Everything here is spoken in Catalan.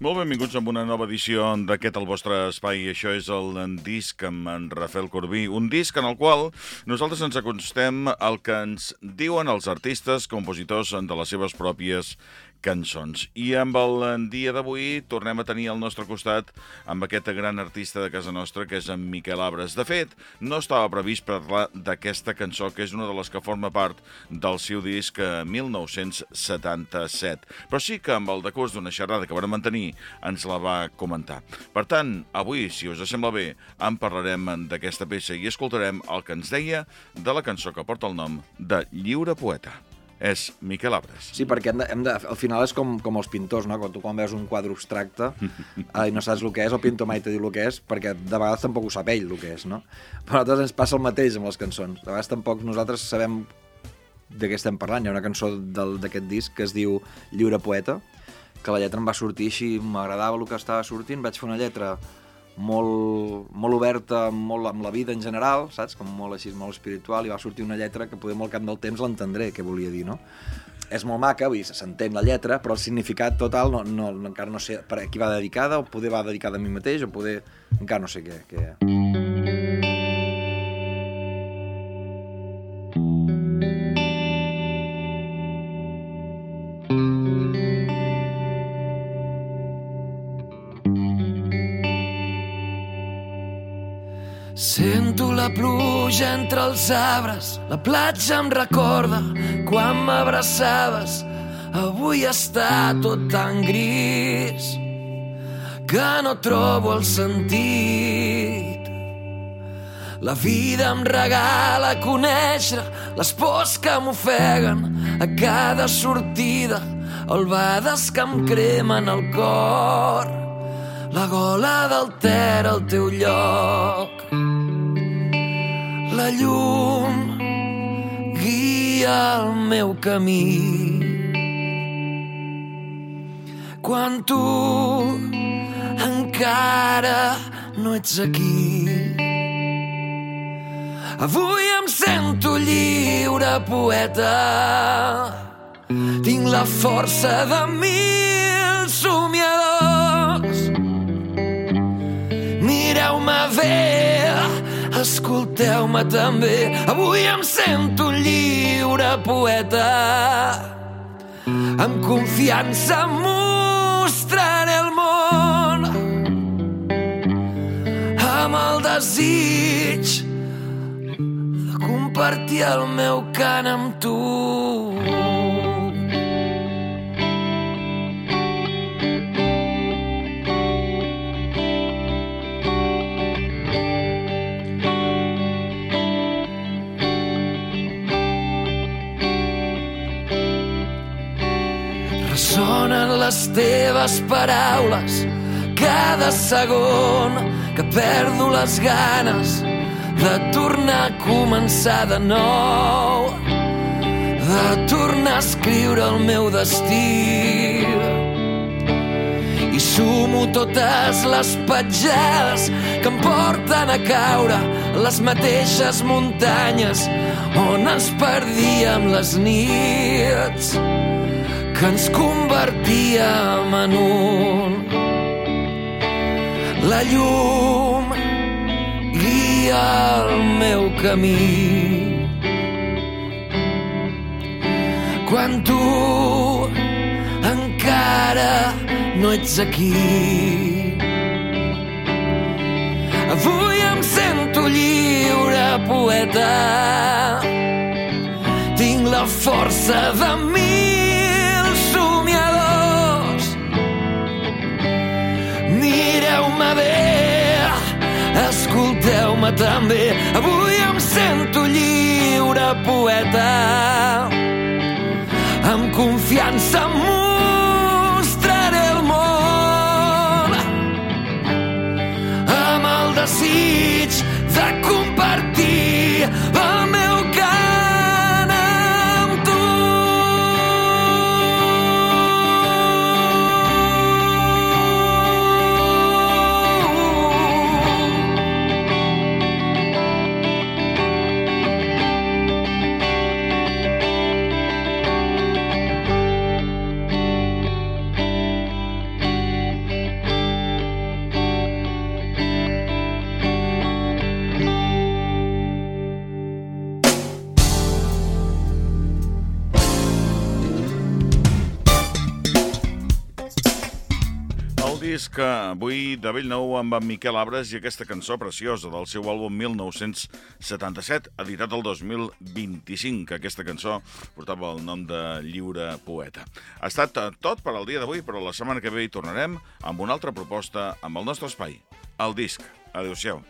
Molt benvinguts a una nova edició d'aquest el vostre espai. Això és el disc amb en Rafael Corbí. Un disc en el qual nosaltres ens acostem al que ens diuen els artistes, compositors de les seves pròpies cançons. I amb el dia d'avui tornem a tenir al nostre costat amb aquest gran artista de casa nostra, que és en Miquel Abres. De fet, no estava previst parlar d'aquesta cançó, que és una de les que forma part del seu disc 1977. Però sí que amb el decurs d'una xerrada que vam mantenir ens la va comentar. Per tant, avui, si us sembla bé, en parlarem d'aquesta peça i escoltarem el que ens deia de la cançó que porta el nom de Lliure Poeta és Miquel Abres. Sí, perquè hem de, hem de, al final és com, com els pintors, no? Quan tu quan veus un quadre abstracte eh, i no saps el que és, el pintor mai te diu el que és, perquè de vegades tampoc ho sap ell el que és, no? Però a nosaltres ens passa el mateix amb les cançons. De vegades tampoc nosaltres sabem de què estem parlant. Hi ha una cançó d'aquest disc que es diu Lliure Poeta, que la lletra em va sortir així, m'agradava el que estava sortint, vaig fer una lletra molt, molt oberta molt amb la vida en general, saps? Com molt així, molt espiritual, i va sortir una lletra que poder molt camp del temps l'entendré, què volia dir, no? És molt maca, vull dir, s'entén la lletra, però el significat total no, no, encara no sé per a qui va dedicada, o poder va dedicada a mi mateix, o poder... encara no sé què. què... Sento la pluja entre els arbres, la platja em recorda quan m'abraçaves. Avui està tot tan gris que no trobo el sentit. La vida em regala conèixer les pors que m'ofeguen a cada sortida, albades que em cremen el cor, la gola del ter al teu lloc llum guia el meu camí. Quan tu encara no ets aquí. Avui em sento lliure, poeta. Tinc la força de mil somiadors. Mireu-me bé, Escolteu-me també, avui em sento lliure poeta. Amb confiança mostraré el món amb el desig de compartir el meu cant amb tu. Ressonen les teves paraules. Cada segon que perdo les ganes de tornar a començar de nou de tornar a escriure el meu destí. I sumo totes les petjades que em porten a caure les mateixes muntanyes on ens perdíem les nits que ens convertíem en un. La llum guia el meu camí. Quan tu encara no ets aquí. Avui em sento lliure, poeta. Tinc la força de mil Mireu-me bé, escolteu-me també. Avui em sento lliure, poeta. Amb confiança mostraré el món amb el desig de compartir disc avui de bell nou amb en Miquel Abres i aquesta cançó preciosa del seu àlbum 1977, editat el 2025. Aquesta cançó portava el nom de Lliure Poeta. Ha estat tot per al dia d'avui, però la setmana que ve hi tornarem amb una altra proposta amb el nostre espai, el disc. Adéu-siau.